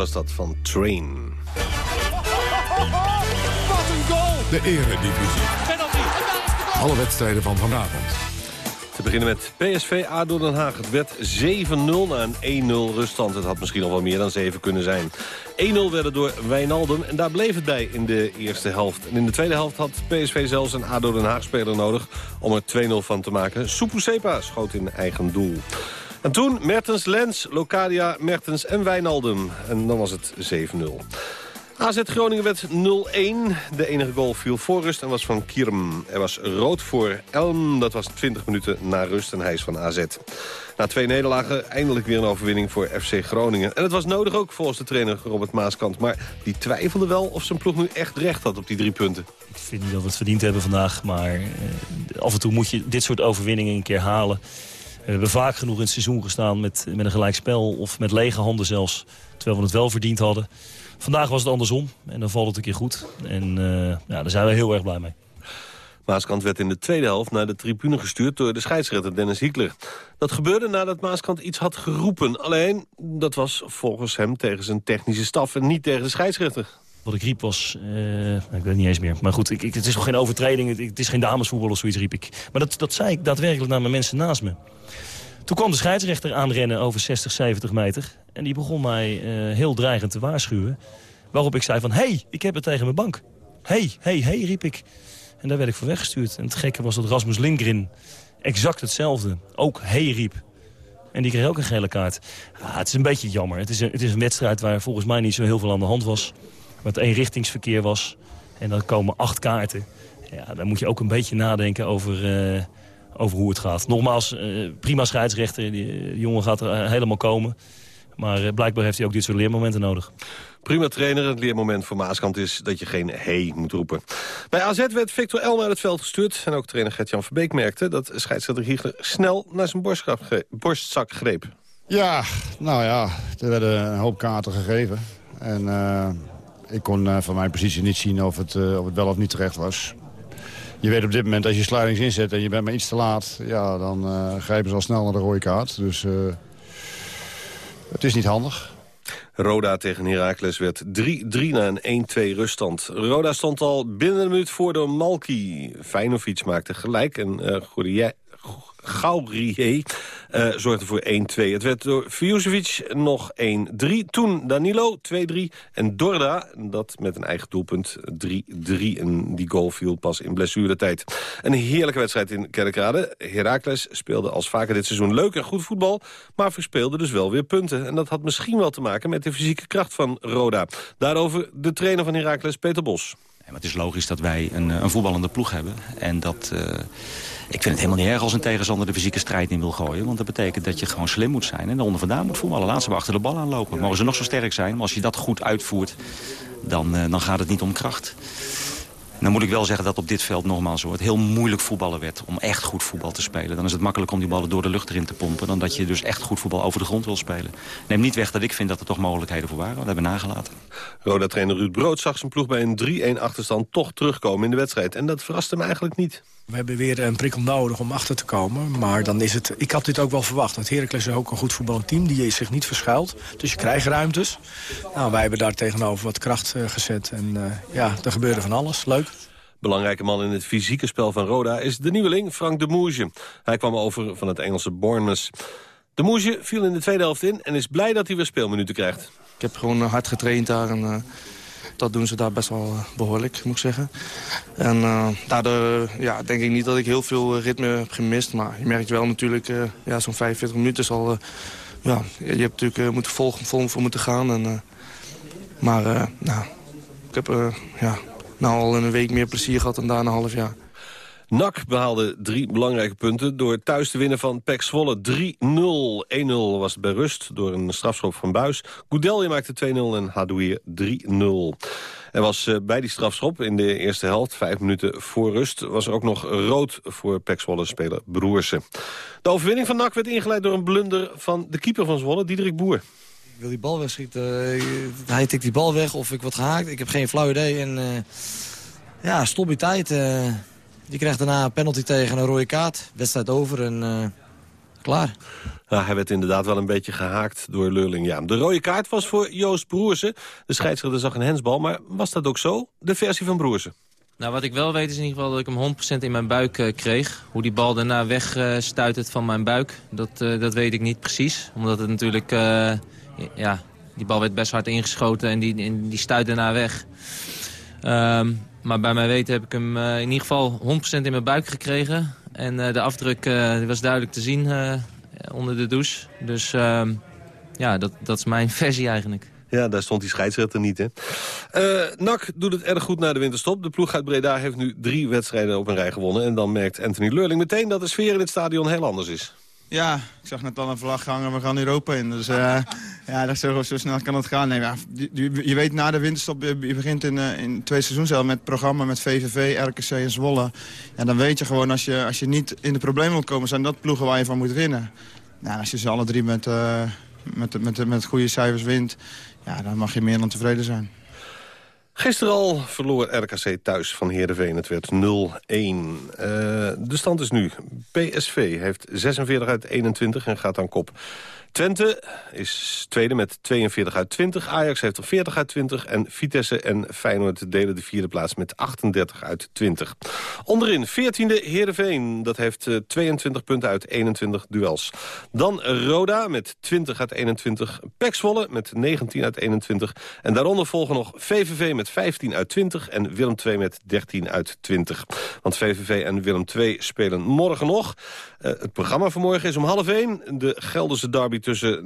was dat van Train. Wat een goal! De eredivisie. Alle wedstrijden van vanavond. Te beginnen met PSV ADO Den Haag. Het werd 7-0 na een 1-0 ruststand. Het had misschien nog wel meer dan 7 kunnen zijn. 1-0 werden door Wijnaldum en daar bleef het bij in de eerste helft. En in de tweede helft had PSV zelfs een ADO Den Haag speler nodig... om er 2-0 van te maken. Supusepa schoot in eigen doel. En toen Mertens, Lens, Locadia, Mertens en Wijnaldum. En dan was het 7-0. AZ Groningen werd 0-1. De enige goal viel voor rust en was van Kierm. Er was rood voor Elm. Dat was 20 minuten na rust en hij is van AZ. Na twee nederlagen eindelijk weer een overwinning voor FC Groningen. En het was nodig ook volgens de trainer Robert Maaskant. Maar die twijfelde wel of zijn ploeg nu echt recht had op die drie punten. Ik vind niet dat we het verdiend hebben vandaag. Maar eh, af en toe moet je dit soort overwinningen een keer halen. We hebben vaak genoeg in het seizoen gestaan met, met een gelijkspel. Of met lege handen zelfs. Terwijl we het wel verdiend hadden. Vandaag was het andersom. En dan valt het een keer goed. En eh, ja, daar zijn we heel erg blij mee. Maaskant werd in de tweede helft naar de tribune gestuurd door de scheidsrechter Dennis Hiekler. Dat gebeurde nadat Maaskant iets had geroepen. Alleen, dat was volgens hem tegen zijn technische staf en niet tegen de scheidsrechter. Wat ik riep was, eh, ik weet het niet eens meer. Maar goed, ik, ik, het is nog geen overtreding, het, is geen damesvoetbal of zoiets riep ik. Maar dat, dat zei ik daadwerkelijk naar mijn mensen naast me. Toen kwam de scheidsrechter aanrennen over 60, 70 meter. En die begon mij eh, heel dreigend te waarschuwen. Waarop ik zei van, hey, ik heb het tegen mijn bank. Hey, hey, hey, riep ik. En daar werd ik voor weggestuurd. En het gekke was dat Rasmus Lindgren exact hetzelfde. Ook hey riep. En die kreeg ook een gele kaart. Ja, het is een beetje jammer. Het is, het is een wedstrijd waar volgens mij niet zo heel veel aan de hand was. Het eenrichtingsverkeer was. En dan komen acht kaarten. Ja, dan moet je ook een beetje nadenken over, uh, over hoe het gaat. Nogmaals, uh, prima scheidsrechter. Die, die jongen gaat er helemaal komen. Maar uh, blijkbaar heeft hij ook dit soort leermomenten nodig. Prima trainer. Het leermoment voor Maaskant is dat je geen hey moet roepen. Bij AZ werd Victor Elm uit het veld gestuurd. En ook trainer Gert-Jan Verbeek merkte dat scheidsrechter Hiegler snel naar zijn borstzak greep. Ja, nou ja, er werden een hoop kaarten gegeven. En uh, ik kon uh, van mijn positie niet zien of het, uh, of het wel of niet terecht was. Je weet op dit moment, als je sluitings inzet en je bent maar iets te laat... Ja, dan grijpen ze al snel naar de rode kaart. Dus het is niet handig. Roda tegen Heracles werd 3-3 na een 1-2 ruststand. Roda stond al binnen een minuut voor door Malki. Feinovic maakte gelijk en uh, Gaurier uh, zorgde voor 1-2. Het werd door Vujovic nog 1-3. Toen Danilo 2-3. En Dorda, dat met een eigen doelpunt 3-3. En die goal viel pas in blessuretijd. Een heerlijke wedstrijd in Kerkrade. Heracles speelde als vaker dit seizoen leuk en goed voetbal... maar verspeelde dus wel weer punten. En dat had misschien wel te maken met de fysieke kracht van Roda. Daarover de trainer van Heracles, Peter Bos. Het is logisch dat wij een, een voetballende ploeg hebben. En dat... Uh... Ik vind het helemaal niet erg als een tegenstander de fysieke strijd in wil gooien. Want dat betekent dat je gewoon slim moet zijn en er onder vandaan moet voetballen. Laat ze maar achter de bal aanlopen. Mogen ze nog zo sterk zijn, maar als je dat goed uitvoert... dan, uh, dan gaat het niet om kracht. Dan moet ik wel zeggen dat op dit veld nogmaals het heel moeilijk voetballen werd om echt goed voetbal te spelen. Dan is het makkelijk om die ballen door de lucht erin te pompen dan dat je dus echt goed voetbal over de grond wil spelen. Neem niet weg dat ik vind dat er toch mogelijkheden voor waren. Dat hebben we nagelaten. Roda-trainer Ruud Brood zag zijn ploeg bij een 3-1 achterstand toch terugkomen in de wedstrijd. En dat verraste hem eigenlijk niet. We hebben weer een prikkel nodig om achter te komen. Maar dan is het, ik had dit ook wel verwacht. Want Heracles is ook een goed voetballend team die zich niet verschuilt. Dus je krijgt ruimtes. Nou, wij hebben daar tegenover wat kracht uh, gezet. En uh, ja, er gebeurde van alles. Leuk. Belangrijke man in het fysieke spel van Roda is de nieuweling Frank de Moerge. Hij kwam over van het Engelse Bournemouth. De Moerge viel in de tweede helft in en is blij dat hij weer speelminuten krijgt. Ik heb gewoon hard getraind daar en uh, dat doen ze daar best wel behoorlijk, moet ik zeggen. En uh, daardoor ja, denk ik niet dat ik heel veel ritme heb gemist. Maar je merkt wel natuurlijk, ja, zo'n 45 minuten is al... ja, je hebt natuurlijk moeten vol, vol voor moeten gaan. En, maar nou, ik heb ja, nou al een week meer plezier gehad dan daar een half jaar. NAC behaalde drie belangrijke punten door thuis te winnen van PEC Zwolle 3-0. 1-0 was het bij rust door een strafschop van Buis. Goudelje maakte 2-0 en Hadouier 3-0. Er was uh, bij die strafschop in de eerste helft, vijf minuten voor rust... was er ook nog rood voor PEC Zwolle-speler Broersen. De overwinning van NAC werd ingeleid door een blunder van de keeper van Zwolle, Diederik Boer. Ik wil die bal wegschieten. Uh, hij tikt die bal weg of ik wat gehaakt. Ik heb geen flauw idee. En uh, ja, stop je tijd. Uh, je krijgt daarna een penalty tegen een rode kaart. Wedstrijd over en klaar. Ja, hij werd inderdaad wel een beetje gehaakt door Lurling. Ja. De rode kaart was voor Joost Broersen. De scheidsrechter zag een hensbal, maar was dat ook zo? De versie van Broersen. Nou, wat ik wel weet is in ieder geval dat ik hem 100% in mijn buik uh, kreeg. Hoe die bal daarna wegstuitert uh, van mijn buik, dat, uh, dat weet ik niet precies. Omdat het natuurlijk ja, die bal werd best hard ingeschoten en die, en die stuit daarna weg. Um, maar bij mijn weten heb ik hem uh, in ieder geval 100% in mijn buik gekregen. En uh, de afdruk uh, was duidelijk te zien onder de douche. Dus ehm, ja, dat, dat is mijn [LAUGHS] versie eigenlijk. Ja, daar stond die scheidsrechter niet, hè. Eh NAC doet het erg goed na de winterstop. De ploeg uit Breda heeft nu drie wedstrijden op een rij gewonnen. En dan merkt Anthony Leurling meteen dat de sfeer in het stadion heel anders is. Ja, ik zag net al een vlag hangen, we gaan Europa in. Dus eh, ja, dat zo, zo snel kan het gaan. Nee, ja, je, weet na de winterstop, je, begint in, eh, in al met het programma met VVV, RKC en Zwolle. Ja, dan weet je gewoon, als je, als je niet in de problemen wilt komen, zijn dat ploegen waar je van moet winnen. Nou, als je ze alle drie met, eh, met, met, met goede cijfers wint, ja, dan mag je meer dan tevreden zijn. Gisteren al verloor RKC thuis van Heerenveen. Het werd 0-1. Eh, de stand is nu. PSV heeft 46 uit 21 en gaat aan kop. Twente is tweede met 42 uit 20. Ajax heeft er 40 uit 20. En Vitesse en Feyenoord delen de vierde plaats met 38 uit 20. Onderin 14e Heerenveen. Dat heeft eh, 22 punten uit 21 duels. Dan Roda met 20 uit 21. Pek met 19 uit 21. En daaronder volgen nog VVV met 15 uit 20. En Willem II met 13 uit 20. Want VVV en Willem II spelen morgen nog. Eh, het programma van morgen is om half 1. De Gelderse derby tussen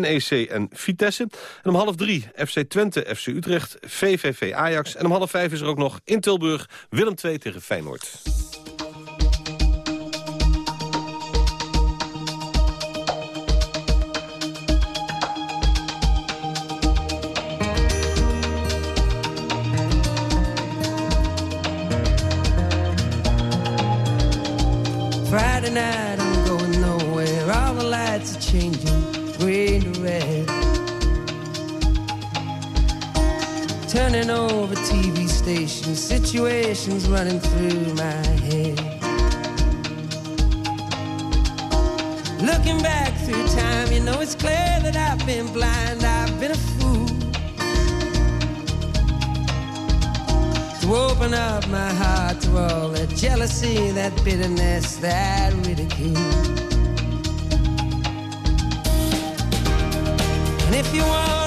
NEC en Vitesse. En om half 3 FC Twente, FC Utrecht, VVV Ajax. En om half 5 is er ook nog in Tilburg Willem II tegen Feyenoord. Night, I'm going nowhere. All the lights are changing, green to red. Turning over TV stations, situations running through my head. Looking back through time, you know it's clear that I've been blind, I've been a open up my heart to all that jealousy, that bitterness, that ridicule. And if you want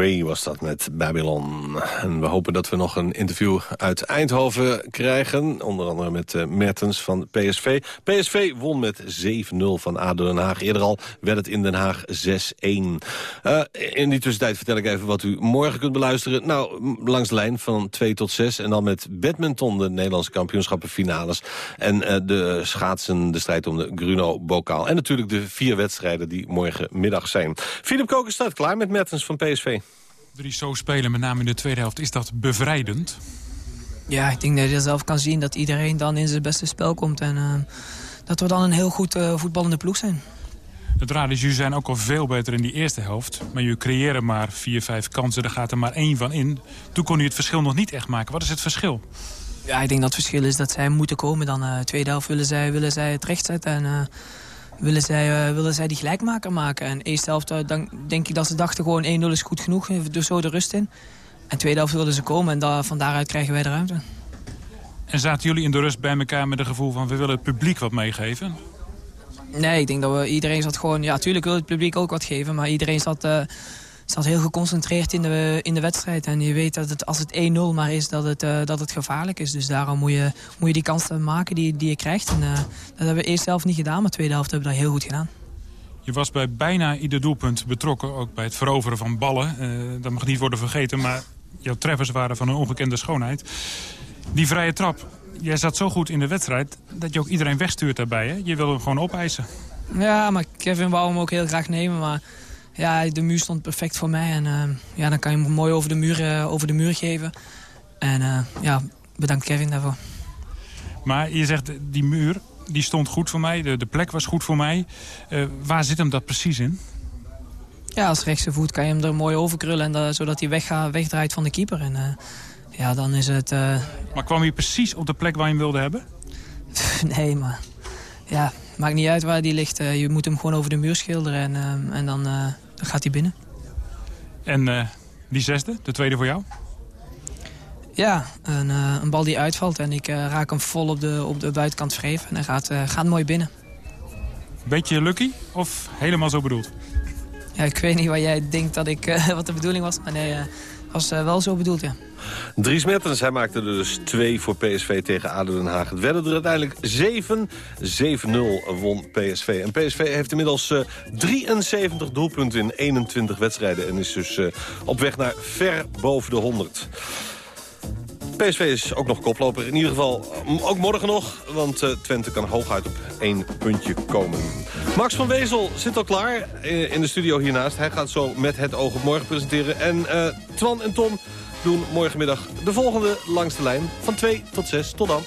Was dat met Babylon. En we hopen dat we nog een interview uit Eindhoven krijgen. Onder andere met uh, Mertens van PSV. PSV won met 7-0 van ADO Den Haag. Eerder al werd het in Den Haag 6-1. Uh, in die tussentijd vertel ik even wat u morgen kunt beluisteren. Nou, langs de lijn van 2 tot 6. En dan met badminton de Nederlandse kampioenschappenfinales. En uh, de schaatsen, de strijd om de Gruno-bokaal. En natuurlijk de vier wedstrijden die morgenmiddag zijn. Philip Koken staat klaar met Mertens van PSV. Drie zo spelen, met name in de tweede helft, is dat bevrijdend? Ja, ik denk dat je zelf kan zien dat iedereen dan in zijn beste spel komt. En uh, dat we dan een heel goed uh, voetballende ploeg zijn. Het raar is, jullie zijn ook al veel beter in die eerste helft. Maar jullie creëren maar vier, vijf kansen, er gaat er maar één van in. Toen kon je het verschil nog niet echt maken. Wat is het verschil? Ja, ik denk dat het verschil is dat zij moeten komen. Dan uh, tweede helft willen zij, willen zij het recht zetten. En willen zij, uh, willen zij die gelijkmaker maken. En eerste helft dan denk ik dat ze dachten gewoon 1-0 is goed genoeg. Dus zo de rust in. En tweede helft wilden ze komen. En da van daaruit krijgen wij de ruimte. En zaten jullie in de rust bij elkaar met het gevoel van... we willen het publiek wat meegeven? Nee, ik denk dat we, iedereen zat gewoon... Ja, tuurlijk wil het publiek ook wat geven. Maar iedereen zat, uh, zat heel geconcentreerd in de, in de wedstrijd. En je weet dat het, als het 1-0 maar is, dat het, uh, dat het gevaarlijk is. Dus daarom moet je, moet je die kansen maken die, die je krijgt. En uh, dat hebben we eerst zelf niet gedaan, maar tweede helft hebben we dat heel goed gedaan. Je was bij bijna ieder doelpunt betrokken, ook bij het veroveren van ballen. Uh, dat mag niet worden vergeten, maar jouw treffers waren van een ongekende schoonheid. Die vrije trap, jij zat zo goed in de wedstrijd dat je ook iedereen wegstuurt daarbij. Hè? Je wil hem gewoon opeisen. Ja, maar Kevin wou hem ook heel graag nemen, maar ja, de muur stond perfect voor mij. En uh, ja, dan kan je hem mooi over de muur, uh, over de muur geven. En uh, ja, bedankt Kevin daarvoor. Maar je zegt, die muur die stond goed voor mij, de, de plek was goed voor mij. waar zit hem dat precies in? Ja, als rechtse voet kan je hem er mooi over krullen, en dat, zodat hij weggaat, wegdraait van de keeper. En ja, dan is het... Maar kwam hij precies op de plek waar je hem wilde hebben? [LAUGHS] nee, maar ja, maakt niet uit waar die ligt. Uh, je moet hem gewoon over de muur schilderen en, uh, en dan, uh, dan gaat hij binnen. En die zesde, de tweede voor jou? Ja, een, een bal die uitvalt en ik raak hem vol op de, op de buitenkant vreef. En hij gaat, gaat mooi binnen. Beetje lucky of helemaal zo bedoeld? Ja, ik weet niet waar jij denkt dat ik, [LAUGHS] wat de bedoeling was, maar nee, was wel zo bedoeld, ja. Dries Mertens, hij maakte er dus twee voor PSV tegen ADO Haag. Het werden er uiteindelijk 7. 7-0 won PSV. En PSV heeft inmiddels uh, 73 doelpunten in 21 wedstrijden... en is dus uh, op weg naar ver boven de 100. PSV is ook nog koploper. In ieder geval ook morgen nog, want uh, Twente kan hooguit op één puntje komen. Max van Wezel zit al klaar in de studio hiernaast. Hij gaat zo met het oog op morgen presenteren. En uh, Twan en Tom doen morgenmiddag de volgende langs de lijn van 2 tot 6. Tot dan.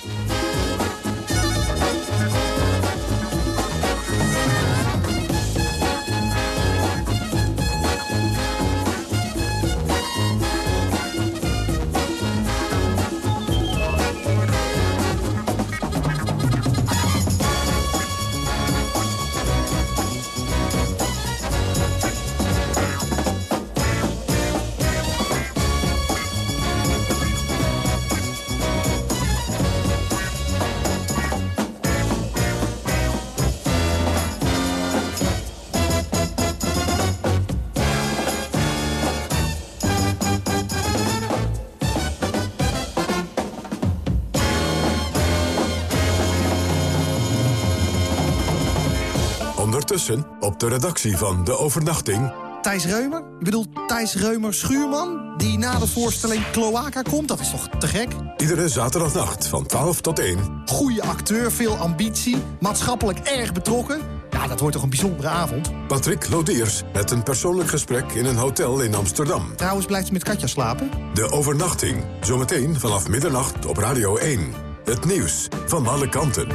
De redactie van De Overnachting... Thijs Reumer? Ik bedoel, Thijs Reumer Schuurman? Die na de voorstelling Cloaca komt? Dat is toch te gek? Iedere zaterdagnacht van 12 tot 1. Goeie acteur, veel ambitie, maatschappelijk erg betrokken. Ja, dat wordt toch een bijzondere avond? Patrick Lodiers met een persoonlijk gesprek in een hotel in Amsterdam. Trouwens, blijft ze met Katja slapen? De Overnachting. Zometeen vanaf middernacht op Radio 1. Het nieuws van alle kanten.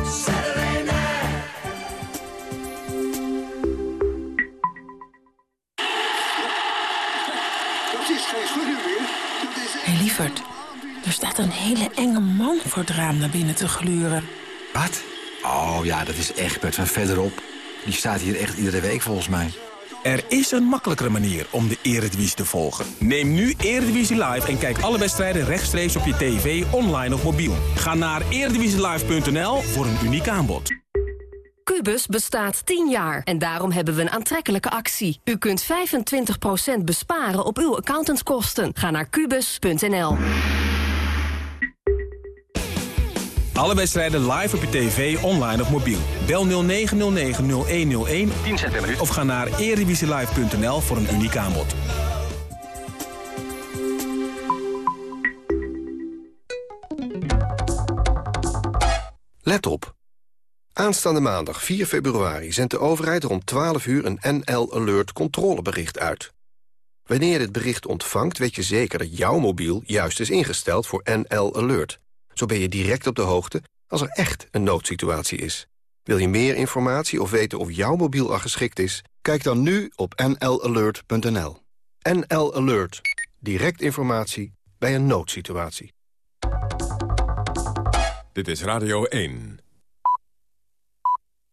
Staat een hele enge man voor het raam naar binnen te gluren. Wat? Oh ja, dat is Egbert van verderop. Die staat hier echt iedere week volgens mij. Er is een makkelijkere manier om de Eredivisie te volgen. Neem nu Eredivisie Live en kijk alle wedstrijden rechtstreeks op je tv, online of mobiel. Ga naar eredivisielive.nl voor een uniek aanbod. Cubus bestaat 10 jaar en daarom hebben we een aantrekkelijke actie. U kunt 25% besparen op uw accountantskosten. Ga naar kubus.nl. Alle wedstrijden live op je tv, online of mobiel. Bel 0909-0101 10 cent per minuut. of ga naar erevisielive.nl voor een uniek aanbod. Let op. Aanstaande maandag 4 februari zendt de overheid rond 12 uur een NL Alert controlebericht uit. Wanneer je dit bericht ontvangt weet je zeker dat jouw mobiel juist is ingesteld voor NL Alert. Zo ben je direct op de hoogte als er echt een noodsituatie is. Wil je meer informatie of weten of jouw mobiel al geschikt is? Kijk dan nu op nlalert.nl. NL Alert. Direct informatie bij een noodsituatie. Dit is Radio 1.